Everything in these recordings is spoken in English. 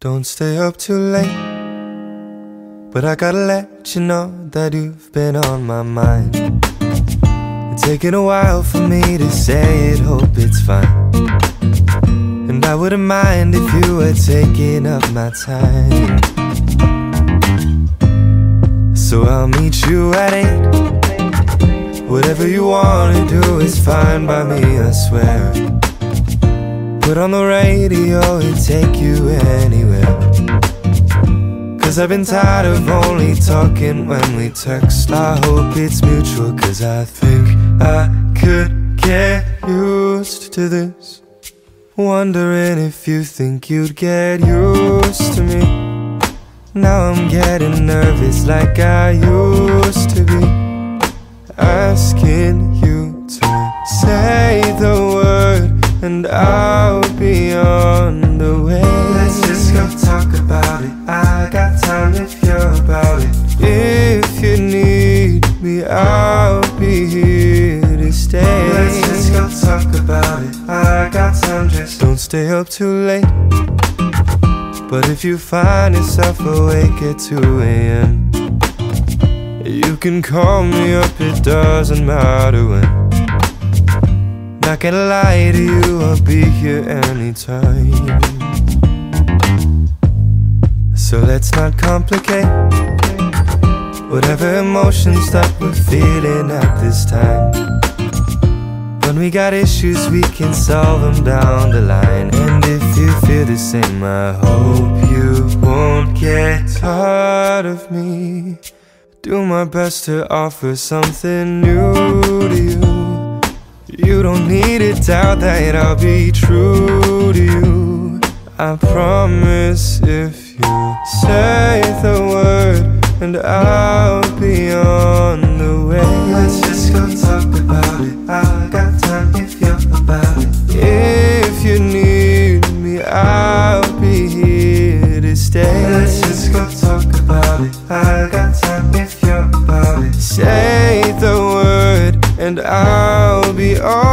Don't stay up too late. But I gotta let you know that you've been on my mind. It's taken a while for me to say it, hope it's fine. And I wouldn't mind if you were taking up my time. So I'll meet you at eight. Whatever you wanna do is fine by me, I swear. Put on the radio and take you anywhere. Cause I've been tired of only talking when we text. I hope it's mutual, cause I think I could get used to this. Wondering if you think you'd get used to me. Now I'm getting nervous like I used to be. And I'll be on the way. Let's just go talk about it. I got time if you're about it. If you need me, I'll be here to stay. Let's just go talk about it. I got time, just don't stay up too late. But if you find yourself awake at 2 a.m., you can call me up, it doesn't matter when. Not gonna lie to you, I'll be here anytime. So let's not complicate whatever emotions that we're feeling at this time. When we got issues, we can solve them down the line. And if you feel the same, I hope you won't get tired of me. Do my best to offer something new to don't need to doubt that I'll be true to you. I promise if you say the word, and I'll be on the way. Let's just go talk about it. I got time if you're about it. If you need me, I'll be here to stay. Let's just go talk about it. I got time if you're about it. Say the word, and I'll be on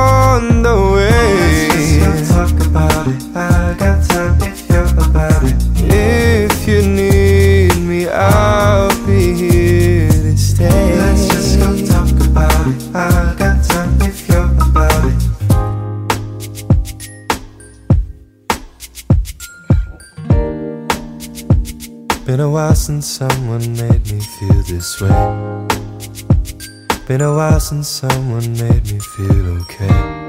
Been a while since someone made me feel this way. Been a while since someone made me feel okay.